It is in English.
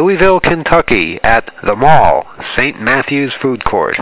Louisville, Kentucky at the Mall, St. Matthew's Food Court.